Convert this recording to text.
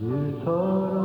Bir